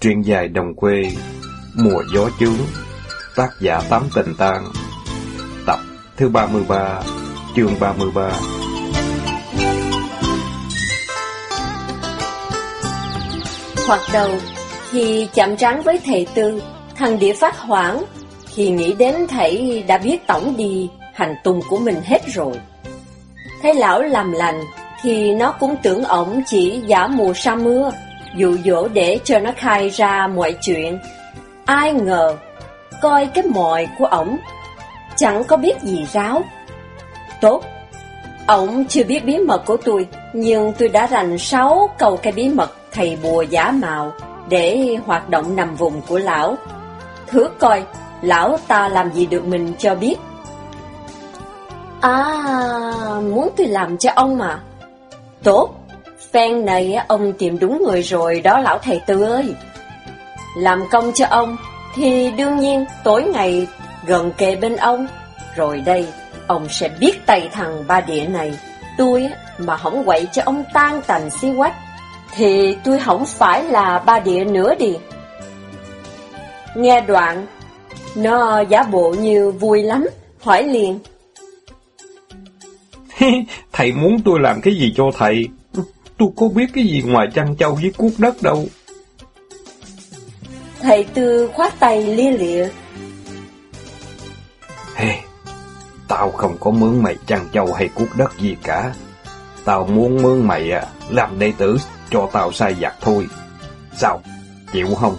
Truyện dài đồng quê Mùa gió chướng Tác giả Tám Tình Tang. Tập thứ 33 Chương 33 Hoặc đầu thì chạm trán với thầy Tư, thằng địa phát hoảng, thì nghĩ đến thầy đã biết tổng đi hành tung của mình hết rồi. Thấy lão làm lành, thì nó cũng tưởng ổng chỉ giả mùa sa mưa, dụ dỗ để cho nó khai ra mọi chuyện. Ai ngờ, coi cái mồi của ổng, chẳng có biết gì ráo. Tốt, ổng chưa biết bí mật của tôi, nhưng tôi đã rành sáu câu cái bí mật thầy bùa giả mạo để hoạt động nằm vùng của lão. Thử coi, lão ta làm gì được mình cho biết. À, muốn tôi làm cho ông mà. Tốt, phen này ông tìm đúng người rồi đó lão thầy Tư ơi. Làm công cho ông, thì đương nhiên tối ngày gần kề bên ông. Rồi đây, ông sẽ biết tay thằng ba địa này. Tôi mà không quậy cho ông tan tành xí quách, thì tôi không phải là ba địa nữa đi. Nghe đoạn, nó giả bộ như vui lắm, hỏi liền. thầy muốn tôi làm cái gì cho thầy? Tôi có biết cái gì ngoài chăn châu với cuốc đất đâu. Thầy Tư khoát tay lia lịa. Hey, tao không có mướn mày chăn châu hay cuốc đất gì cả. Tao muốn mướn mày à, làm đệ tử cho tao sai giặc thôi. Sao? Chịu không?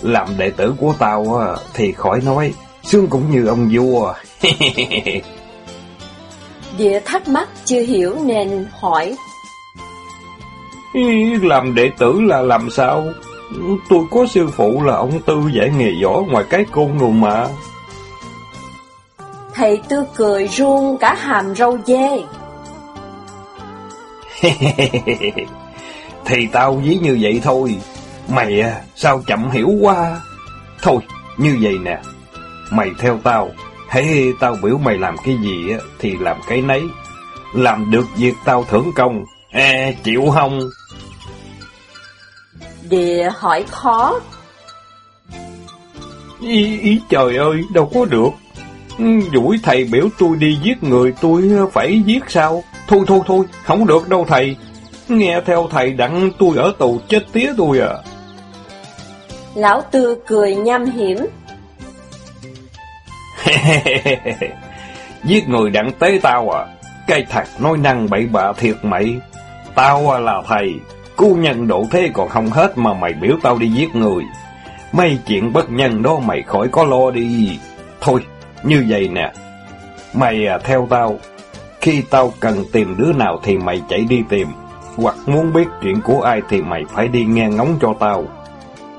Làm đệ tử của tao thì khỏi nói, xương cũng như ông vua. Địa thắc mắc chưa hiểu nên hỏi. Làm đệ tử là làm sao? Tôi có sư phụ là ông Tư dạy nghề võ ngoài cái côn rồi mà. Thầy Tư cười run cả hàm râu dê. thì tao dí như vậy thôi. Mày à, sao chậm hiểu quá. Thôi, như vậy nè. Mày theo tao. Hãy tao biểu mày làm cái gì thì làm cái nấy. Làm được việc tao thưởng công. À, chịu không? Địa hỏi khó. Ý, ý trời ơi, đâu có được. Dũi thầy biểu tôi đi giết người tôi phải giết sao? Thôi thôi thôi, không được đâu thầy. Nghe theo thầy đặng tôi ở tù chết tía tôi à. Lão Tư cười nham hiểm. giết người đặng tế tao à. Cái thật nói năng bậy bạ thiệt mày. Tao à, là thầy, cu nhân độ thế còn không hết mà mày biểu tao đi giết người. Mấy chuyện bất nhân đó mày khỏi có lo đi. Thôi, như vậy nè. Mày à, theo tao. Khi tao cần tìm đứa nào thì mày chạy đi tìm. Hoặc muốn biết chuyện của ai thì mày phải đi nghe ngóng cho tao.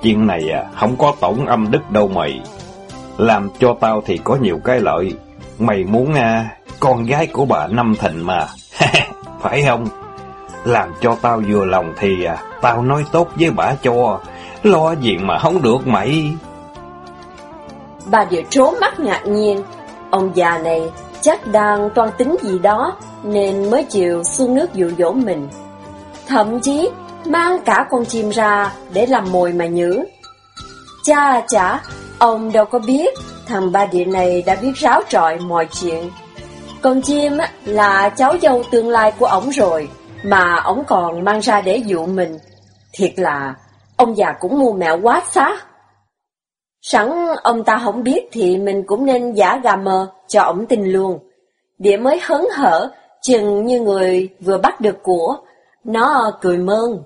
Chuyện này à, không có tổn âm đức đâu mày. Làm cho tao thì có nhiều cái lợi. Mày muốn à, con gái của bà Năm Thịnh mà. phải không? Làm cho tao vừa lòng thì à, tao nói tốt với bà cho, lo gì mà không được mày. Bà địa trố mắt ngạc nhiên, ông già này chắc đang toan tính gì đó nên mới chịu xuống nước dụ dỗ mình. Thậm chí mang cả con chim ra để làm mồi mà nhử. Cha à chả, ông đâu có biết thằng ba địa này đã biết ráo trọi mọi chuyện. Con chim là cháu dâu tương lai của ổng rồi mà ông còn mang ra để dụ mình. Thiệt là, ông già cũng mua mẹo quá xá. Sẵn ông ta không biết thì mình cũng nên giả gà mờ cho ông tin luôn. Địa mới hớn hở, chừng như người vừa bắt được của, nó cười mơn.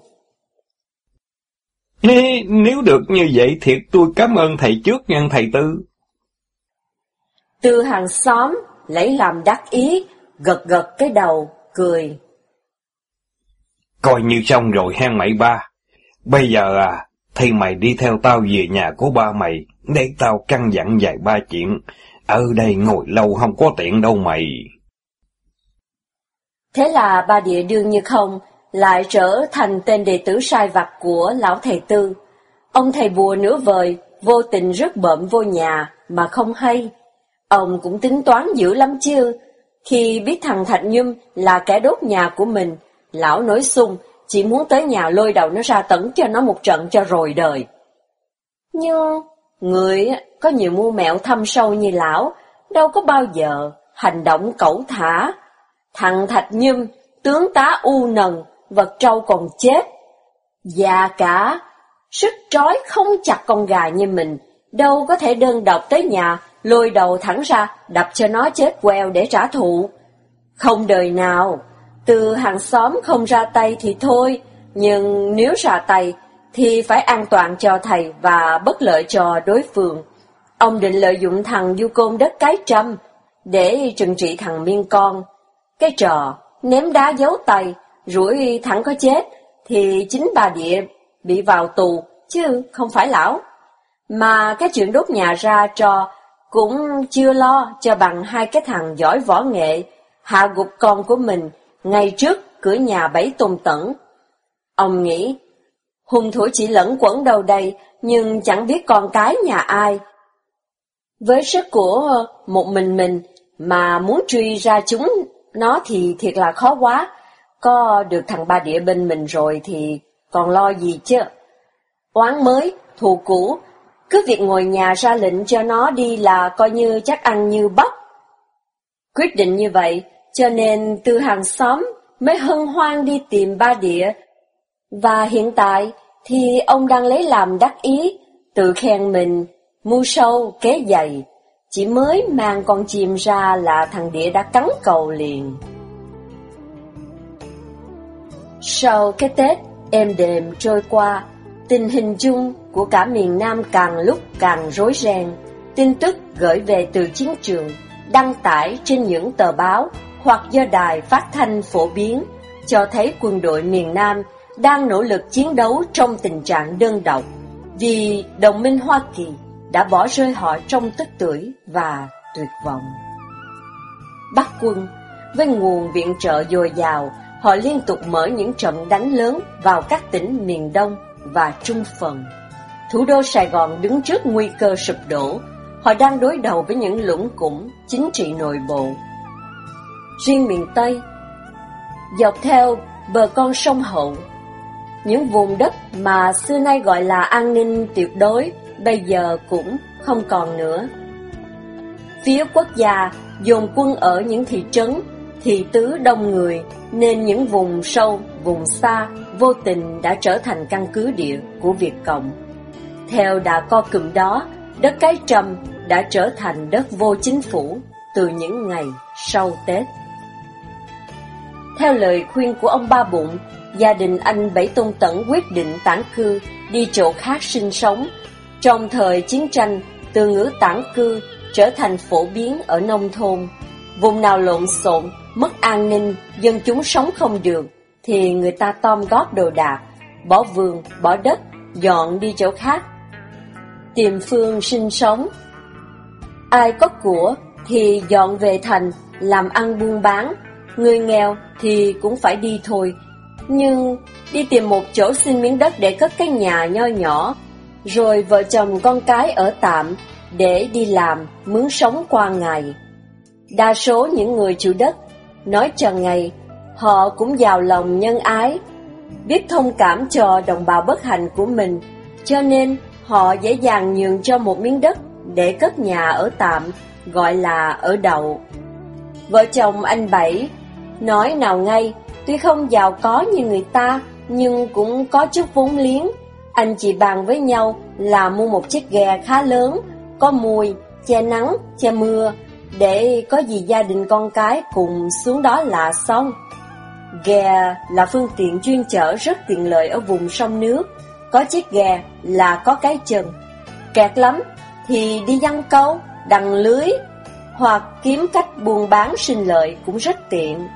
Nếu được như vậy thiệt tôi cảm ơn thầy trước nhân thầy Tư. Tư hàng xóm lấy làm đắc ý, gật gật cái đầu, cười. Coi như xong rồi hen mày ba. Bây giờ à, thì mày đi theo tao về nhà của ba mày, để tao căn dặn vài ba chuyện. Ở đây ngồi lâu không có tiện đâu mày. Thế là ba địa đương như không, lại trở thành tên đệ tử sai vặt của lão thầy tư. Ông thầy bùa nửa vời, vô tình rước bợm vô nhà, mà không hay. Ông cũng tính toán dữ lắm chứ. Khi biết thằng Thạch Nhâm là kẻ đốt nhà của mình, Lão nói sung, chỉ muốn tới nhà lôi đầu nó ra tấn cho nó một trận cho rồi đời. Nhưng người có nhiều mưu mẹo thâm sâu như lão, đâu có bao giờ hành động cẩu thả. Thằng Thạch Nhâm, tướng tá u nần, vật trâu còn chết. Già cả, sức trói không chặt con gà như mình, đâu có thể đơn độc tới nhà, lôi đầu thẳng ra, đập cho nó chết queo để trả thù. Không đời nào, từ hàng xóm không ra tay thì thôi, nhưng nếu ra tay thì phải an toàn cho thầy và bất lợi cho đối phương. Ông định lợi dụng thằng du côn đất cái trăm để trừng trị thằng miên con. Cái trò ném đá giấu tay, rủi thẳng có chết, thì chính bà địa bị vào tù, chứ không phải lão. Mà cái chuyện đốt nhà ra trò cũng chưa lo cho bằng hai cái thằng giỏi võ nghệ, hạ gục con của mình ngay trước cửa nhà bảy tùng tẩn. Ông nghĩ, hung thủ chỉ lẫn quẩn đâu đây, nhưng chẳng biết con cái nhà ai. Với sức của một mình mình mà muốn truy ra chúng nó thì thiệt là khó quá. Có được thằng ba địa bên mình rồi thì còn lo gì chứ. Oán mới, thù cũ, cứ việc ngồi nhà ra lệnh cho nó đi là coi như chắc ăn như bắp. Quyết định như vậy, cho nên từ hàng xóm mới hân hoan đi tìm ba địa. Và hiện tại thì ông đang lấy làm đắc ý, tự khen mình, mu sâu, kế dày. Chỉ mới mang con chim ra là thằng địa đã cắn cầu liền. Sau cái Tết êm đềm trôi qua, tình hình chung của cả miền Nam càng lúc càng rối ren. Tin tức gửi về từ chiến trường, đăng tải trên những tờ báo hoặc do đài phát thanh phổ biến, cho thấy quân đội miền Nam đang nỗ lực chiến đấu trong tình trạng đơn độc, vì đồng minh Hoa Kỳ đã bỏ rơi họ trong tức tuổi và tuyệt vọng. Bắc quân, với nguồn viện trợ dồi dào, họ liên tục mở những trận đánh lớn vào các tỉnh miền Đông và Trung Phần. Thủ đô Sài Gòn đứng trước nguy cơ sụp đổ, họ đang đối đầu với những lũng củng chính trị nội bộ. Riêng miền Tây, dọc theo bờ con sông Hậu, những vùng đất mà xưa nay gọi là an ninh tuyệt đối, bây giờ cũng không còn nữa. Phía quốc gia dồn quân ở những thị trấn, thị tứ đông người, nên những vùng sâu, vùng xa, vô tình đã trở thành căn cứ địa của Việt Cộng. Theo đà co cụm đó, đất cái trầm đã trở thành đất vô chính phủ từ những ngày sau Tết. Theo lời khuyên của ông Ba Bụng, gia đình anh Bảy Tôn Tẩn quyết định tản cư đi chỗ khác sinh sống. Trong thời chiến tranh, từ ngữ tản cư trở thành phổ biến ở nông thôn. Vùng nào lộn xộn, mất an ninh, dân chúng sống không được, thì người ta tom góp đồ đạc, bỏ vườn, bỏ đất, dọn đi chỗ khác. Tìm phương sinh sống. Ai có của thì dọn về thành, làm ăn buôn bán, người nghèo thì cũng phải đi thôi. Nhưng đi tìm một chỗ xin miếng đất để cất cái nhà nho nhỏ, rồi vợ chồng con cái ở tạm để đi làm, mướn sống qua ngày. Đa số những người chủ đất, nói cho ngày, họ cũng giàu lòng nhân ái, biết thông cảm cho đồng bào bất hạnh của mình, cho nên họ dễ dàng nhường cho một miếng đất để cất nhà ở tạm, gọi là ở đậu. Vợ chồng anh Bảy nói nào ngay, tuy không giàu có như người ta, nhưng cũng có chút vốn liếng. Anh chị bàn với nhau là mua một chiếc ghe khá lớn, có mùi, che nắng, che mưa, để có gì gia đình con cái cùng xuống đó là xong. Ghe là phương tiện chuyên chở rất tiện lợi ở vùng sông nước, có chiếc ghe là có cái chừng. Kẹt lắm thì đi dăng câu, đằng lưới, hoặc kiếm cách buôn bán sinh lợi cũng rất tiện.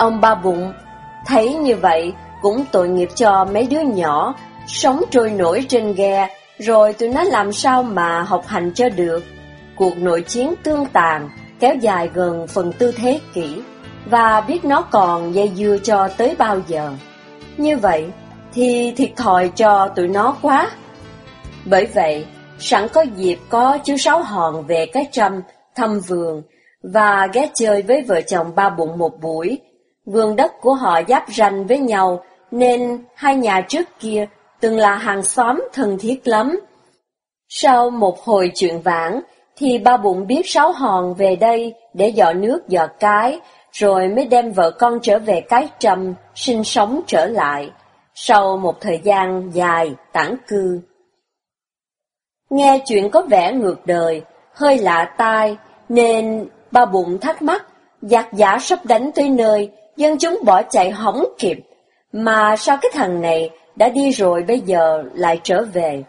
Ông ba bụng thấy như vậy cũng tội nghiệp cho mấy đứa nhỏ, sống trôi nổi trên ghe, rồi tụi nó làm sao mà học hành cho được. Cuộc nội chiến tương tàn, kéo dài gần phần tư thế kỷ, và biết nó còn dây dưa cho tới bao giờ. Như vậy, thì thiệt thòi cho tụi nó quá. Bởi vậy, sẵn có dịp có chú Sáu Hòn về cái trăm, thăm vườn, và ghé chơi với vợ chồng ba bụng một buổi. Vườn đất của họ giáp ranh với nhau, nên hai nhà trước kia từng là hàng xóm thân thiết lắm. Sau một hồi chuyện vãn, thì ba bụng biết sáu hòn về đây để dọ nước dọ cái, rồi mới đem vợ con trở về cái trầm, sinh sống trở lại, sau một thời gian dài tản cư. Nghe chuyện có vẻ ngược đời, hơi lạ tai, nên ba bụng thắc mắc, giặc giả sắp đánh tới nơi, dân chúng bỏ chạy hỏng kịp, mà sao cái thằng này đã đi rồi bây giờ lại trở về?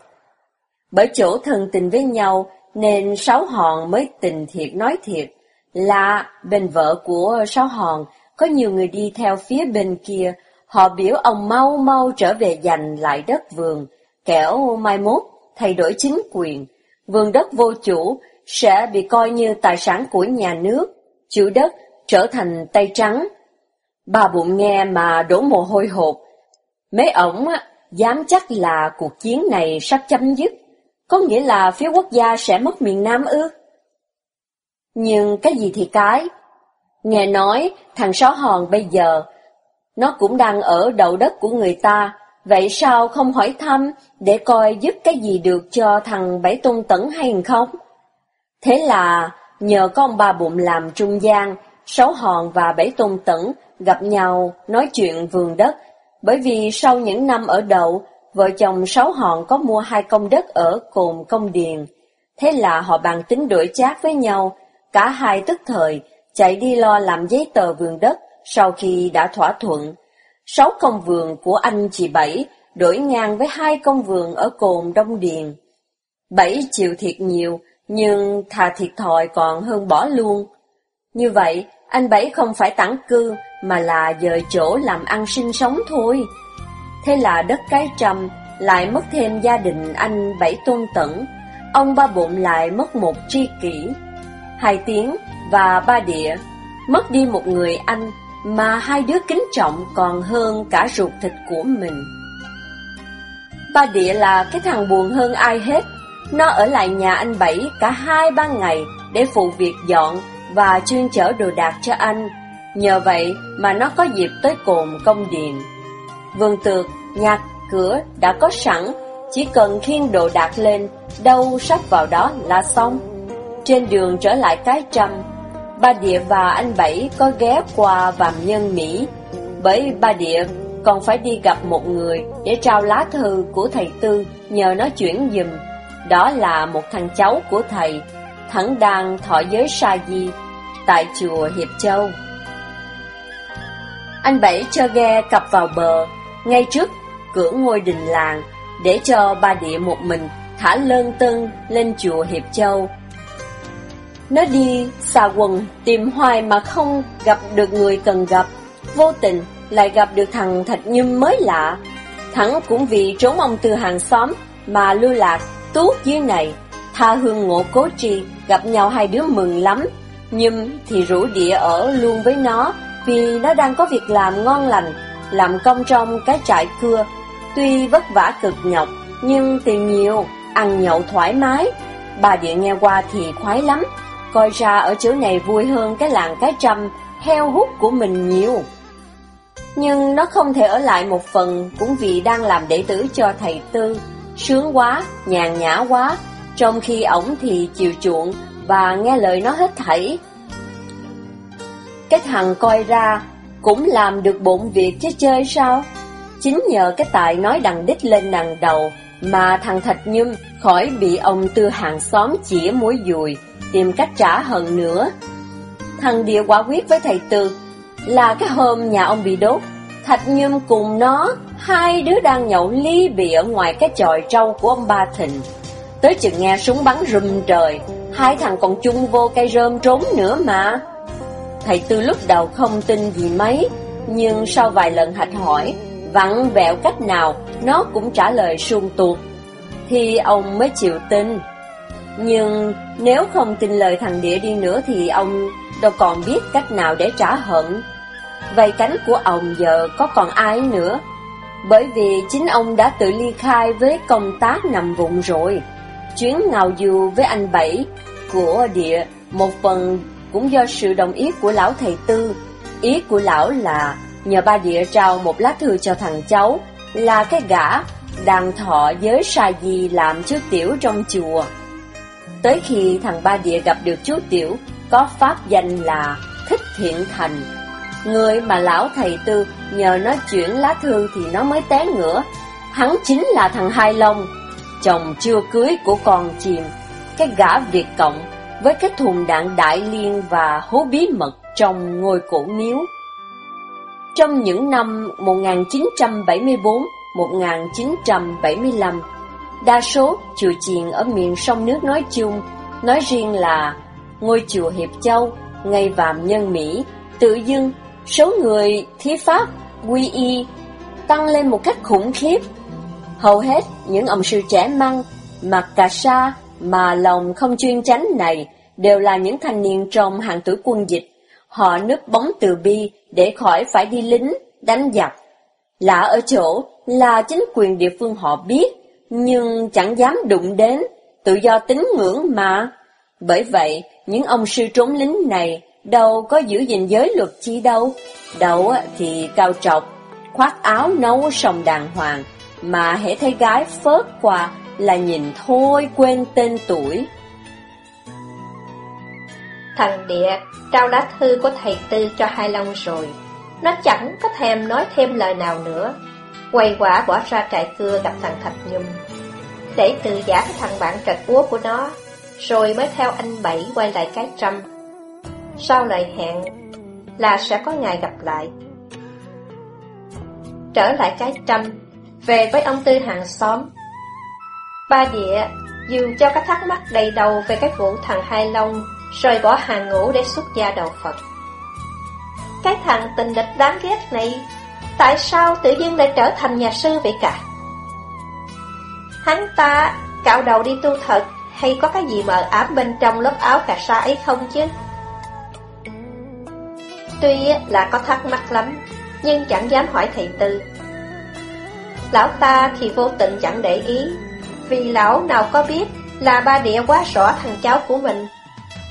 Bởi chỗ thân tình với nhau, nên Sáu Hòn mới tình thiệt nói thiệt, là bên vợ của Sáu Hòn có nhiều người đi theo phía bên kia, họ biểu ông mau mau trở về giành lại đất vườn, kẻo mai mốt thay đổi chính quyền, vườn đất vô chủ sẽ bị coi như tài sản của nhà nước, chủ đất trở thành tay trắng. Bà bụng nghe mà đổ mồ hôi hột. Mấy ổng dám chắc là cuộc chiến này sắp chấm dứt, có nghĩa là phía quốc gia sẽ mất miền Nam ư? Nhưng cái gì thì cái? Nghe nói thằng Sáu Hòn bây giờ, nó cũng đang ở đầu đất của người ta, vậy sao không hỏi thăm để coi giúp cái gì được cho thằng Bảy Tôn Tẩn hay không? Thế là nhờ con ba bụng làm trung gian, Sáu Hòn và Bảy Tôn Tẩn gặp nhau nói chuyện vườn đất, bởi vì sau những năm ở đậu, vợ chồng Sáu Hòn có mua hai công đất ở Cồn Công Điền. Thế là họ bàn tính đổi chác với nhau, cả hai tức thời, chạy đi lo làm giấy tờ vườn đất sau khi đã thỏa thuận. Sáu công vườn của anh chị Bảy đổi ngang với hai công vườn ở Cồn Đông Điền. Bảy chịu thiệt nhiều, nhưng thà thiệt thòi còn hơn bỏ luôn. Như vậy, anh Bảy không phải tản cư, mà là dời chỗ làm ăn sinh sống thôi. Thế là đất cái trầm, lại mất thêm gia đình anh Bảy Tôn Tẩn, ông ba bụng lại mất một tri kỷ. Hai tiếng và ba địa, mất đi một người anh mà hai đứa kính trọng còn hơn cả ruột thịt của mình. Ba địa là cái thằng buồn hơn ai hết, nó ở lại nhà anh Bảy cả hai ba ngày để phụ việc dọn và chuyên chở đồ đạc cho anh. Nhờ vậy mà nó có dịp tới cồn công điền. Vườn tược, nhạc, cửa đã có sẵn, chỉ cần khiêng đồ đạc lên, đâu sắp vào đó là xong. Trên đường trở lại cái trăm, ba địa và anh Bảy có ghé qua vàm nhân Mỹ, bởi ba địa còn phải đi gặp một người để trao lá thư của thầy Tư nhờ nó chuyển dùm. Đó là một thằng cháu của thầy, thẳng đang thọ giới sa di tại chùa Hiệp Châu. Anh Bảy cho ghe cập vào bờ, ngay trước cửa ngôi đình làng, để cho ba địa một mình thả lơn tân lên chùa Hiệp Châu. Nó đi xà quần tìm hoài mà không gặp được người cần gặp, vô tình lại gặp được thằng Thạch Nhâm mới lạ. Thẳng cũng vì trốn ông từ hàng xóm mà lưu lạc tuốt dưới này, tha hương ngộ cố trì, gặp nhau hai đứa mừng lắm. nhưng thì rủ địa ở luôn với nó, vì nó đang có việc làm ngon lành, làm công trong cái trại cưa. Tuy vất vả cực nhọc, nhưng tiền nhiều, ăn nhậu thoải mái. Bà địa nghe qua thì khoái lắm, coi ra ở chỗ này vui hơn cái làng cái trăm, heo hút của mình nhiều. Nhưng nó không thể ở lại một phần cũng vì đang làm đệ tử cho thầy Tư, sướng quá, nhàn nhã quá, trong khi ổng thì chiều chuộng và nghe lời nó hết thảy. Cái thằng coi ra cũng làm được bộn việc chứ chơi sao? Chính nhờ cái tài nói đằng đích lên đằng đầu mà thằng Thạch Nhâm khỏi bị ông tư hàng xóm chĩa mũi dùi, tìm cách trả hận nữa. Thằng Địa quả quyết với thầy Tư là cái hôm nhà ông bị đốt, Thạch Nhâm cùng nó, hai đứa đang nhậu ly bì ở ngoài cái chòi trâu của ông Ba Thịnh. Tới chừng nghe súng bắn rùm trời, hai thằng còn chung vô cây rơm trốn nữa mà. Thầy Tư lúc đầu không tin gì mấy, nhưng sau vài lần hạch hỏi, vặn vẹo cách nào, nó cũng trả lời suông tuột. Thì ông mới chịu tin. Nhưng nếu không tin lời thằng Địa đi nữa thì ông đâu còn biết cách nào để trả hận. Vậy cánh của ông giờ có còn ai nữa? Bởi vì chính ông đã tự ly khai với công tác nằm vụn rồi. Chuyến ngào dù với anh Bảy của địa một phần cũng do sự đồng ý của lão thầy Tư. Ý của lão là nhờ ba địa trao một lá thư cho thằng cháu, là cái gã đang thọ giới sa di làm chú tiểu trong chùa. Tới khi thằng Ba Địa gặp được chú tiểu, có pháp danh là Thích Thiện Thành. Người mà lão thầy tư nhờ nó chuyển lá thư thì nó mới té ngửa. Hắn chính là thằng Hai Long, chồng chưa cưới của con chim, cái gã Việt Cộng với cái thùng đạn đại liên và hố bí mật trong ngôi cổ miếu. Trong những năm 1974-1975, đa số chùa chiền ở miền sông nước nói chung, nói riêng là ngôi chùa Hiệp Châu, ngay vàm nhân Mỹ, tự dưng số người thí pháp, quy y tăng lên một cách khủng khiếp. Hầu hết những ông sư trẻ măng, mặc cà sa mà lòng không chuyên chánh này đều là những thanh niên trong hàng tuổi quân dịch. Họ núp bóng từ bi để khỏi phải đi lính, đánh giặc. Lạ ở chỗ là chính quyền địa phương họ biết, nhưng chẳng dám đụng đến, tự do tín ngưỡng mà. Bởi vậy, những ông sư trốn lính này đâu có giữ gìn giới luật chi đâu. đầu thì cao trọc, khoác áo nấu sòng đàng hoàng, mà hễ thấy gái phớt qua là nhìn thôi quên tên tuổi. Thằng Địa trao lá thư của thầy Tư cho Hai Long rồi. Nó chẳng có thèm nói thêm lời nào nữa. Quay quả bỏ ra trại cưa gặp thằng Thạch Nhung. Để từ giả cái thằng bạn trật úa của nó, rồi mới theo anh Bảy quay lại cái trăm. Sau lời hẹn là sẽ có ngày gặp lại. Trở lại cái trăm, về với ông Tư hàng xóm. Ba địa dù cho các thắc mắc đầy đầu về cái vụ thằng Hai Long rời bỏ hàng ngũ để xuất gia đầu Phật. Cái thằng tình địch đáng ghét này, tại sao tự nhiên lại trở thành nhà sư vậy cả? Hắn ta cạo đầu đi tu thật hay có cái gì mờ ám bên trong lớp áo cà sa ấy không chứ? Tuy là có thắc mắc lắm, nhưng chẳng dám hỏi thầy Tư. Lão ta thì vô tình chẳng để ý, vì lão nào có biết là ba địa quá rõ thằng cháu của mình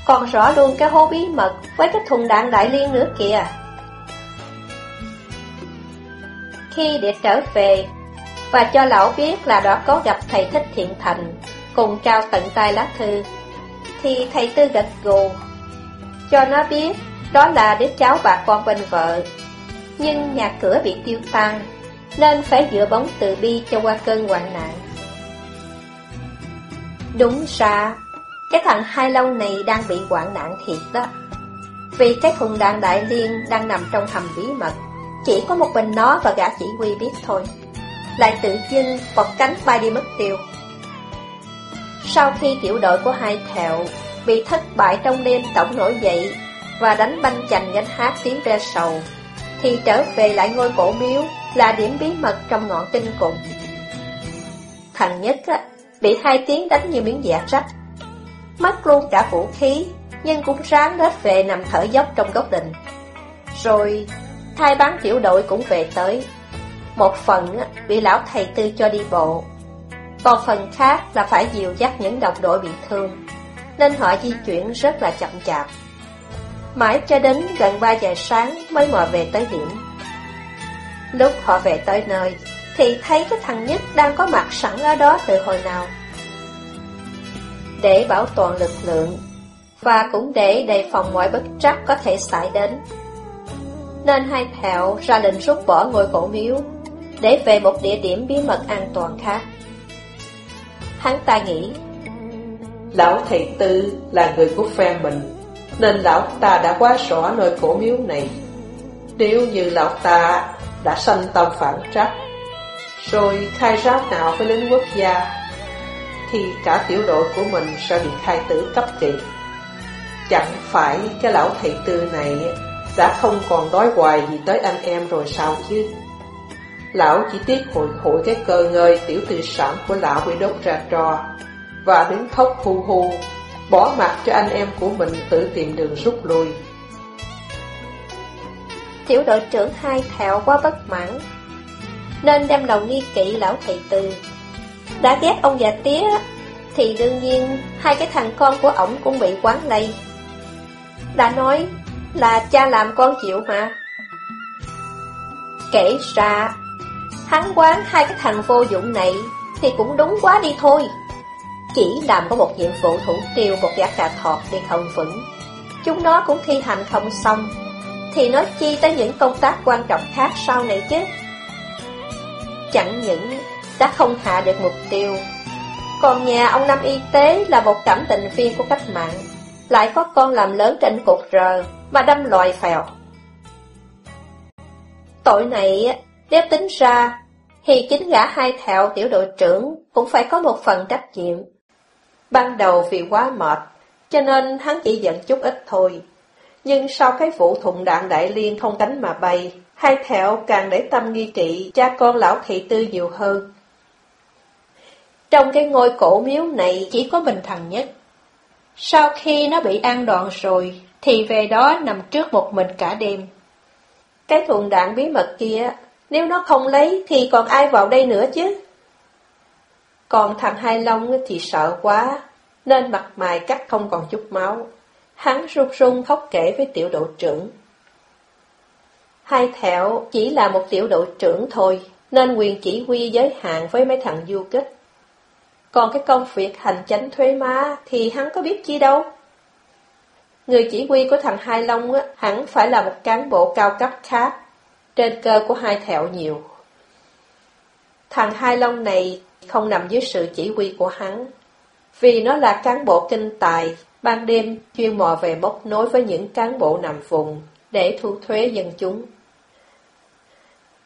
còn rõ luôn cái hố bí mật với cái thùng đạn đại liên nữa kìa. Khi để trở về và cho lão biết là đã có gặp thầy Thích Thiện Thành cùng trao tận tay lá thư, thì thầy Tư gật gù cho nó biết đó là đứa cháu bà con bên vợ. Nhưng nhà cửa bị tiêu tan, nên phải dựa bóng từ bi cho qua cơn hoạn nạn. Đúng ra, cái thằng Hai Long này đang bị hoạn nạn thiệt đó. Vì cái thùng đạn đại liên đang nằm trong hầm bí mật, chỉ có một mình nó và gã chỉ huy biết thôi. Lại tự dưng bọc cánh bay đi mất tiêu. Sau khi tiểu đội của hai thẹo bị thất bại trong đêm tổng nổi dậy và đánh banh chành gánh hát tiếng ve sầu, thì trở về lại ngôi cổ miếu là điểm bí mật trong ngọn tinh cụm. Thằng nhất á, bị hai tiếng đánh như miếng dạ rách, mất luôn cả vũ khí, nhưng cũng ráng rết về nằm thở dốc trong góc đình. Rồi, thai bán tiểu đội cũng về tới. Một phần á bị lão thầy tư cho đi bộ, còn phần khác là phải dìu dắt những đồng đội bị thương, nên họ di chuyển rất là chậm chạp. Mãi cho đến gần 3 giờ sáng mới mò về tới điểm. Lúc họ về tới nơi, thì thấy cái thằng nhất đang có mặt sẵn ở đó từ hồi nào để bảo toàn lực lượng và cũng để đề phòng mọi bất trắc có thể xảy đến. Nên hai thẹo ra lệnh rút bỏ ngôi cổ miếu để về một địa điểm bí mật an toàn khác. Hắn ta nghĩ Lão thầy tư là người của phe mình nên lão ta đã quá rõ nơi cổ miếu này Nếu như lão ta đã sanh tâm phản trắc Rồi khai ráo nào với lính quốc gia thì cả tiểu đội của mình sẽ bị khai tử cấp trị. Chẳng phải cái lão thầy tư này đã không còn đói hoài gì tới anh em rồi sao chứ? Lão chỉ tiếc hồi hội cái cơ ngơi tiểu tư sản của lão bị đốt ra trò và đứng khóc hu hu, bỏ mặt cho anh em của mình tự tìm đường rút lui. Tiểu đội trưởng hai thẹo quá bất mãn, nên đem lòng nghi kỵ lão thầy từ đã ghét ông già tía Thì đương nhiên Hai cái thằng con của ổng cũng bị quán lây Đã nói Là cha làm con chịu mà Kể ra Hắn quán hai cái thằng vô dụng này thì cũng đúng quá đi thôi. Chỉ làm có một nhiệm vụ thủ tiêu một gã cà thọt đi không vững. Chúng nó cũng thi hành không xong, thì nói chi tới những công tác quan trọng khác sau này chứ. Chẳng những đã không hạ được mục tiêu, còn nhà ông Năm Y Tế là một cảm tình viên của cách mạng, lại có con làm lớn trên cột rờ mà đâm loài phèo. Tội này, nếu tính ra, thì chính gã hai thẹo tiểu đội trưởng cũng phải có một phần trách nhiệm. Ban đầu vì quá mệt, cho nên hắn chỉ giận chút ít thôi. Nhưng sau cái vụ thùng đạn đại liên không cánh mà bay, hai thẹo càng để tâm nghi trị cha con lão thị tư nhiều hơn. Trong cái ngôi cổ miếu này chỉ có mình thằng nhất. Sau khi nó bị an đoạn rồi, thì về đó nằm trước một mình cả đêm. Cái thùng đạn bí mật kia, nếu nó không lấy thì còn ai vào đây nữa chứ? Còn thằng Hai Long thì sợ quá, nên mặt mày cắt không còn chút máu. Hắn run run khóc kể với tiểu đội trưởng. Hai thẹo chỉ là một tiểu đội trưởng thôi, nên quyền chỉ huy giới hạn với mấy thằng du kích. Còn cái công việc hành chánh thuế má thì hắn có biết chi đâu. Người chỉ huy của thằng Hai Long á, hẳn phải là một cán bộ cao cấp khác, trên cơ của hai thẹo nhiều. Thằng Hai Long này không nằm dưới sự chỉ huy của hắn, vì nó là cán bộ kinh tài, ban đêm chuyên mò về bốc nối với những cán bộ nằm vùng để thu thuế dân chúng.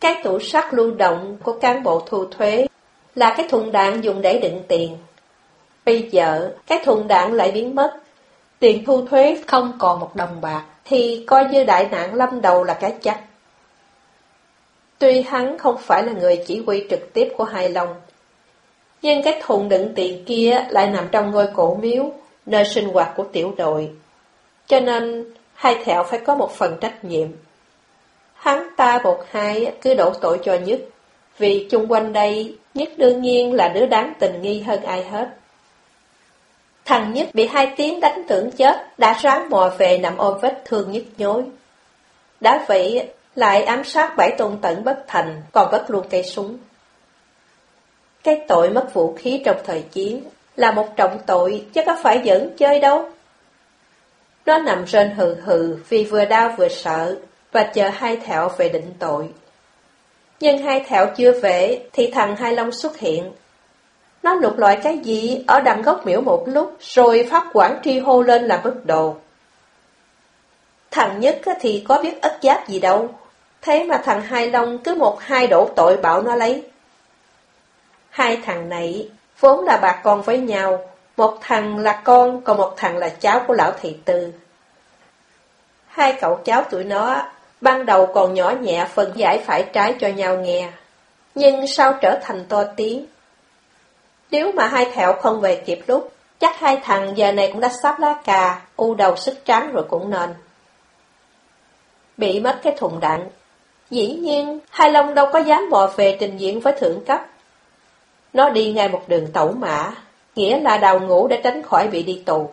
Cái tủ sắt lưu động của cán bộ thu thuế là cái thùng đạn dùng để đựng tiền. Bây giờ, cái thùng đạn lại biến mất, tiền thu thuế không còn một đồng bạc, thì coi như đại nạn lâm đầu là cái chắc. Tuy hắn không phải là người chỉ huy trực tiếp của Hai Long, nhưng cái thùng đựng tiền kia lại nằm trong ngôi cổ miếu, nơi sinh hoạt của tiểu đội. Cho nên, hai thẹo phải có một phần trách nhiệm. Hắn ta một hai cứ đổ tội cho nhất, vì chung quanh đây, nhất đương nhiên là đứa đáng tình nghi hơn ai hết. Thằng nhất bị hai tiếng đánh tưởng chết, đã ráng mò về nằm ôm vết thương nhức nhối. Đã vậy, lại ám sát bảy tôn tận bất thành, còn vất luôn cây súng. Cái tội mất vũ khí trong thời chiến là một trọng tội, chứ có phải dẫn chơi đâu. Nó nằm trên hừ hừ vì vừa đau vừa sợ, và chờ hai thẹo về định tội. Nhưng hai thẹo chưa về thì thằng Hai Long xuất hiện. Nó lục loại cái gì ở đằng gốc miễu một lúc rồi phát quản tri hô lên là bất đồ. Thằng nhất thì có biết ất giáp gì đâu. Thế mà thằng Hai Long cứ một hai đổ tội bảo nó lấy. Hai thằng này vốn là bà con với nhau, một thằng là con, còn một thằng là cháu của lão thị tư. Hai cậu cháu tuổi nó ban đầu còn nhỏ nhẹ phần giải phải trái cho nhau nghe, nhưng sau trở thành to tiếng. Nếu mà hai thẹo không về kịp lúc, chắc hai thằng giờ này cũng đã sắp lá cà, u đầu sức trắng rồi cũng nên. Bị mất cái thùng đạn, dĩ nhiên hai Long đâu có dám bò về trình diện với thượng cấp. Nó đi ngay một đường tẩu mã, nghĩa là đào ngũ để tránh khỏi bị đi tù.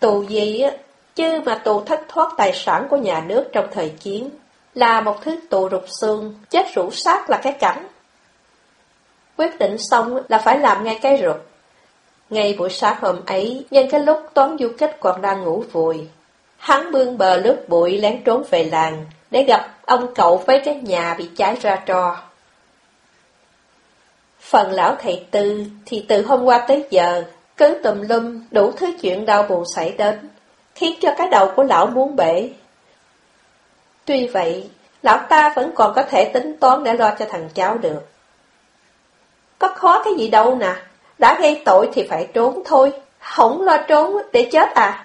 Tù gì á, chứ mà tù thất thoát tài sản của nhà nước trong thời chiến, là một thứ tù rụt xương, chết rủ xác là cái cảnh. Quyết định xong là phải làm ngay cái rụt. Ngay buổi sáng hôm ấy, nhân cái lúc toán du kích còn đang ngủ vùi, hắn bươn bờ lướt bụi lén trốn về làng, để gặp ông cậu với cái nhà bị cháy ra trò. Phần lão thầy tư thì từ hôm qua tới giờ, cứ tùm lum đủ thứ chuyện đau buồn xảy đến, khiến cho cái đầu của lão muốn bể. Tuy vậy, lão ta vẫn còn có thể tính toán để lo cho thằng cháu được. Có khó cái gì đâu nè, đã gây tội thì phải trốn thôi, không lo trốn để chết à.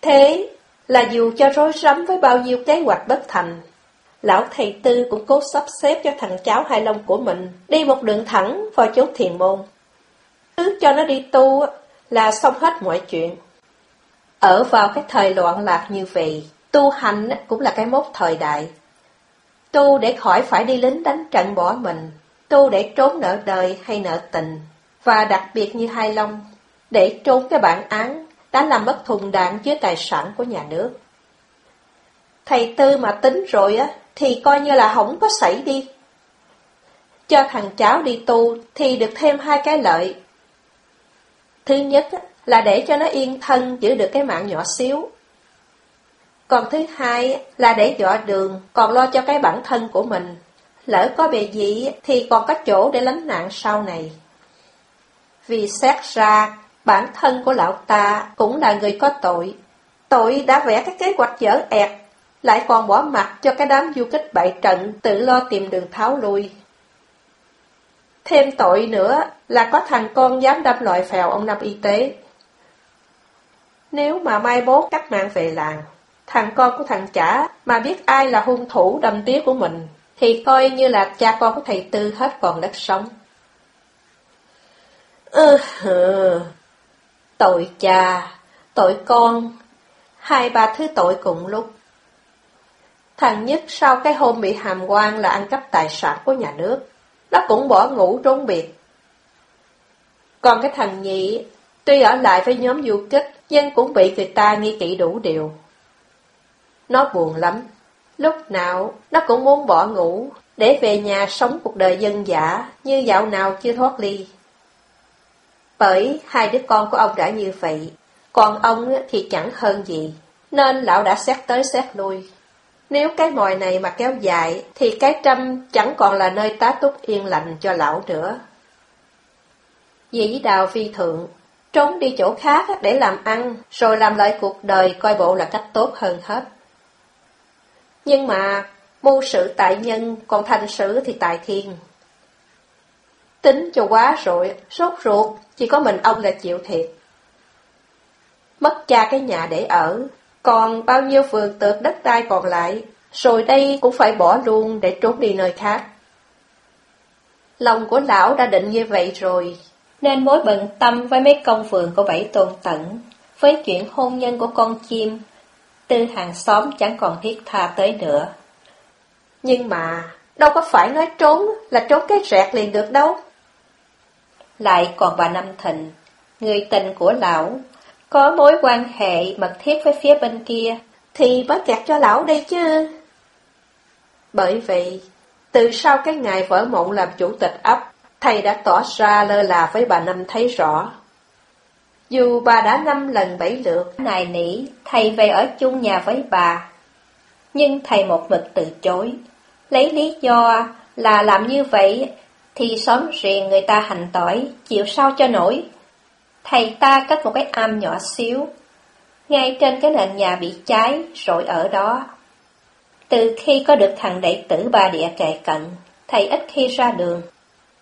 Thế là dù cho rối rắm với bao nhiêu kế hoạch bất thành, lão thầy tư cũng cố sắp xếp cho thằng cháu hai long của mình đi một đường thẳng vào chốn thiền môn. Cứ cho nó đi tu là xong hết mọi chuyện. Ở vào cái thời loạn lạc như vậy, tu hành cũng là cái mốt thời đại. Tu để khỏi phải đi lính đánh trận bỏ mình, tu để trốn nợ đời hay nợ tình, và đặc biệt như Hai Long, để trốn cái bản án đã làm mất thùng đạn với tài sản của nhà nước. Thầy Tư mà tính rồi á, thì coi như là không có xảy đi. Cho thằng cháu đi tu thì được thêm hai cái lợi. Thứ nhất là để cho nó yên thân giữ được cái mạng nhỏ xíu. Còn thứ hai là để dọa đường, còn lo cho cái bản thân của mình. Lỡ có bề gì thì còn có chỗ để lánh nạn sau này. Vì xét ra, bản thân của lão ta cũng là người có tội. Tội đã vẽ cái kế hoạch dở ẹt, lại còn bỏ mặt cho cái đám du kích bại trận tự lo tìm đường tháo lui. Thêm tội nữa là có thằng con dám đâm loại phèo ông năm y tế. Nếu mà mai bố cắt mạng về làng, thằng con của thằng chả mà biết ai là hung thủ đâm tía của mình, thì coi như là cha con của thầy Tư hết còn đất sống. Ừ, ừ, tội cha, tội con, hai ba thứ tội cùng lúc. Thằng nhất sau cái hôm bị hàm quan là ăn cắp tài sản của nhà nước, nó cũng bỏ ngủ trốn biệt. Còn cái thằng nhị, tuy ở lại với nhóm du kích, nhưng cũng bị người ta nghi kỵ đủ điều. Nó buồn lắm, lúc nào nó cũng muốn bỏ ngủ, để về nhà sống cuộc đời dân giả như dạo nào chưa thoát ly. Bởi hai đứa con của ông đã như vậy, còn ông thì chẳng hơn gì, nên lão đã xét tới xét lui. Nếu cái mồi này mà kéo dài, thì cái trăm chẳng còn là nơi tá túc yên lành cho lão nữa. Dĩ đào phi thượng, trốn đi chỗ khác để làm ăn, rồi làm lại cuộc đời coi bộ là cách tốt hơn hết. Nhưng mà, mưu sự tại nhân, còn thành sự thì tại thiên. Tính cho quá rồi, sốt ruột, chỉ có mình ông là chịu thiệt. Mất cha cái nhà để ở, còn bao nhiêu vườn tược đất đai còn lại, rồi đây cũng phải bỏ luôn để trốn đi nơi khác. Lòng của lão đã định như vậy rồi, nên mối bận tâm với mấy công vườn của bảy tôn tận, với chuyện hôn nhân của con chim, tư hàng xóm chẳng còn thiết tha tới nữa. Nhưng mà, đâu có phải nói trốn là trốn cái rẹt liền được đâu. Lại còn bà Năm Thịnh, người tình của lão, có mối quan hệ mật thiết với phía bên kia, thì mới chặt cho lão đây chứ. Bởi vậy, từ sau cái ngày vỡ mộng làm chủ tịch ấp, thầy đã tỏ ra lơ là với bà Năm thấy rõ. Dù bà đã năm lần bảy lượt nài nỉ thầy về ở chung nhà với bà, nhưng thầy một mực từ chối, lấy lý do là làm như vậy thì xóm riêng người ta hành tỏi, chịu sao cho nổi. Thầy ta cách một cái am nhỏ xíu, ngay trên cái nền nhà bị cháy rồi ở đó. Từ khi có được thằng đệ tử bà địa kề cận, thầy ít khi ra đường.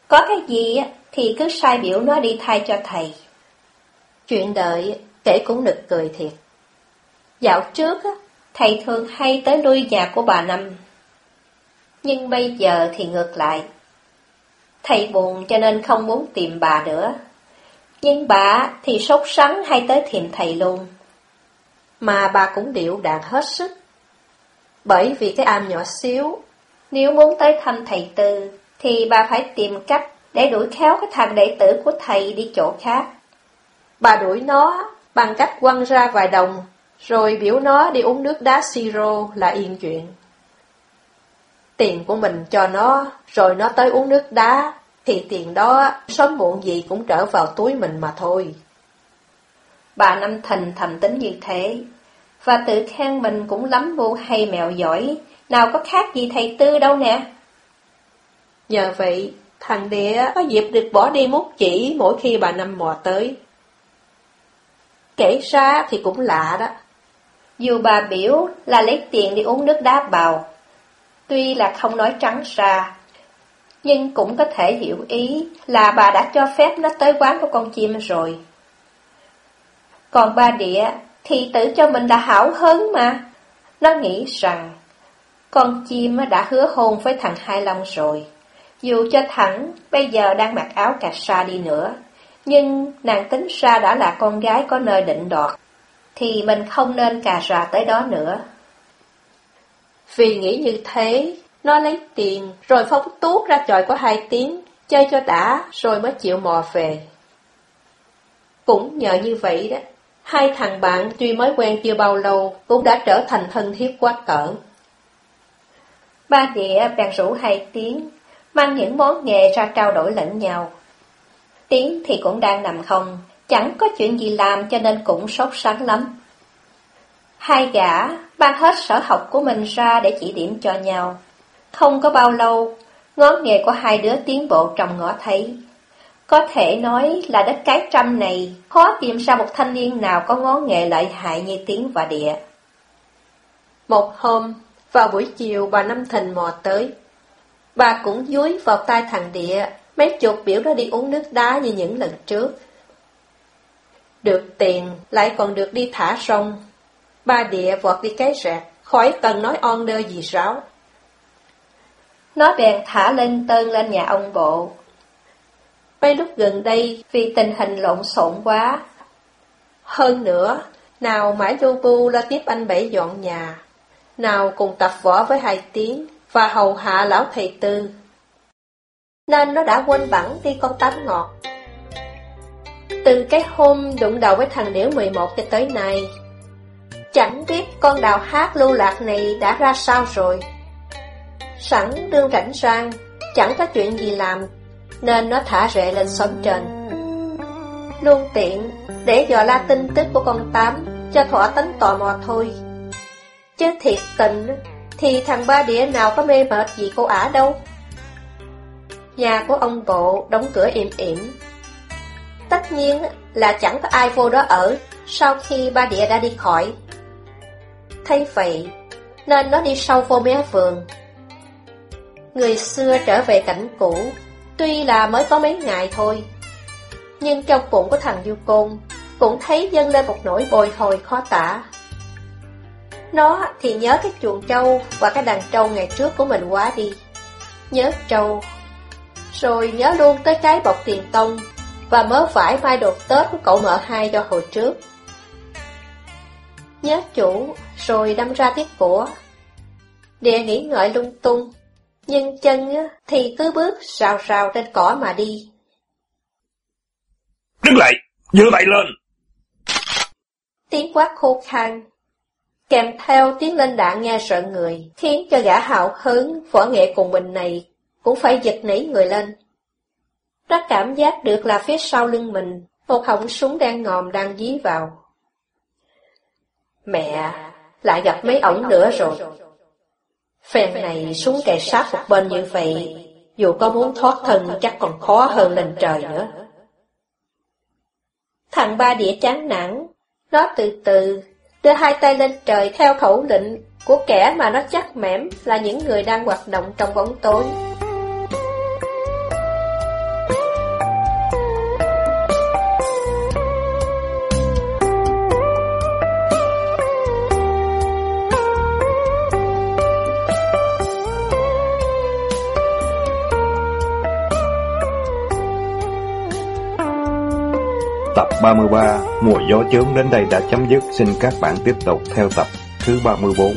Có cái gì thì cứ sai biểu nó đi thay cho thầy. Chuyện đợi kể cũng nực cười thiệt. Dạo trước, thầy thường hay tới lui nhà của bà Năm. Nhưng bây giờ thì ngược lại. Thầy buồn cho nên không muốn tìm bà nữa. Nhưng bà thì sốt sắng hay tới thiền thầy luôn. Mà bà cũng điệu đạn hết sức. Bởi vì cái am nhỏ xíu, nếu muốn tới thăm thầy Tư, thì bà phải tìm cách để đuổi khéo cái thằng đệ tử của thầy đi chỗ khác. Bà đuổi nó bằng cách quăng ra vài đồng, rồi biểu nó đi uống nước đá siro là yên chuyện. Tiền của mình cho nó, rồi nó tới uống nước đá, thì tiền đó sớm muộn gì cũng trở vào túi mình mà thôi. Bà Năm Thành thầm tính như thế, và tự khen mình cũng lắm vô hay mèo giỏi, nào có khác gì thầy Tư đâu nè. Nhờ vậy, thằng đĩa có dịp được bỏ đi mút chỉ mỗi khi bà Năm mò tới. Kể ra thì cũng lạ đó. Dù bà biểu là lấy tiền đi uống nước đá bào, tuy là không nói trắng ra, nhưng cũng có thể hiểu ý là bà đã cho phép nó tới quán của con chim rồi. Còn ba địa thì tự cho mình là hảo hớn mà. Nó nghĩ rằng con chim đã hứa hôn với thằng Hai Long rồi. Dù cho thẳng bây giờ đang mặc áo cà sa đi nữa, nhưng nàng tính ra đã là con gái có nơi định đoạt, thì mình không nên cà rà tới đó nữa. Vì nghĩ như thế, nó lấy tiền, rồi phóng tuốt ra tròi có hai tiếng, chơi cho đã, rồi mới chịu mò về. Cũng nhờ như vậy đó, hai thằng bạn tuy mới quen chưa bao lâu, cũng đã trở thành thân thiết quá cỡ. Ba địa bèn rủ hai tiếng, mang những món nghề ra trao đổi lẫn nhau. Tiếng thì cũng đang nằm không, chẳng có chuyện gì làm cho nên cũng sốt sắng lắm. Hai gã mang hết sở học của mình ra để chỉ điểm cho nhau. Không có bao lâu, ngón nghề của hai đứa tiến bộ trong ngõ thấy. Có thể nói là đất cái trăm này khó tìm ra một thanh niên nào có ngón nghề lợi hại như tiếng và địa. Một hôm, vào buổi chiều bà Năm Thìn mò tới. Bà cũng dúi vào tay thằng địa, mấy chục biểu đó đi uống nước đá như những lần trước. Được tiền, lại còn được đi thả sông. Ba địa vọt đi cái rạc, khỏi cần nói on đơ gì ráo. Nó bèn thả lên tơn lên nhà ông bộ. Mấy lúc gần đây, vì tình hình lộn xộn quá. Hơn nữa, nào mãi du bu lo tiếp anh Bảy dọn nhà, nào cùng tập võ với hai tiếng và hầu hạ lão thầy tư. Nên nó đã quên bẵng đi con tám ngọt. Từ cái hôm đụng đầu với thằng Điểu 11 cho tới nay, chẳng biết con đào hát lưu lạc này đã ra sao rồi. Sẵn đương rảnh rang, chẳng có chuyện gì làm, nên nó thả rệ lên xóm trên. Luôn tiện, để dò la tin tức của con Tám, cho thỏa tính tò mò thôi. Chứ thiệt tình, thì thằng ba đĩa nào có mê mệt gì cô ả đâu. Nhà của ông bộ đóng cửa im ỉm. Tất nhiên là chẳng có ai vô đó ở sau khi ba đĩa đã đi khỏi. Thấy vậy, nên nó đi sâu vô mé vườn. Người xưa trở về cảnh cũ, tuy là mới có mấy ngày thôi, nhưng trong bụng của thằng Du Côn cũng thấy dâng lên một nỗi bồi hồi khó tả. Nó thì nhớ cái chuồng trâu và cái đàn trâu ngày trước của mình quá đi. Nhớ trâu, rồi nhớ luôn tới cái bọc tiền tông và mớ vải mai đột Tết của cậu mợ hai do hồi trước. Nhớ chủ, rồi đâm ra tiếc của. Địa nghĩ ngợi lung tung, nhưng chân thì cứ bước rào rào trên cỏ mà đi. Đứng lại, giơ tay lên. Tiếng quát khô khan, kèm theo tiếng lên đạn nghe sợ người, khiến cho gã hạo hứng võ nghệ cùng mình này cũng phải giật nảy người lên. Nó cảm giác được là phía sau lưng mình, một họng súng đang ngòm đang dí vào. Mẹ, lại gặp mấy ổng nữa rồi. Phen này xuống kẻ sát một bên như vậy, dù có muốn thoát thân chắc còn khó hơn lên trời nữa. Thằng ba đĩa chán nản, nó từ từ đưa hai tay lên trời theo khẩu lệnh của kẻ mà nó chắc mẻm là những người đang hoạt động trong bóng tối. 33 Mùa gió chớm đến đây đã chấm dứt. Xin các bạn tiếp tục theo tập thứ 34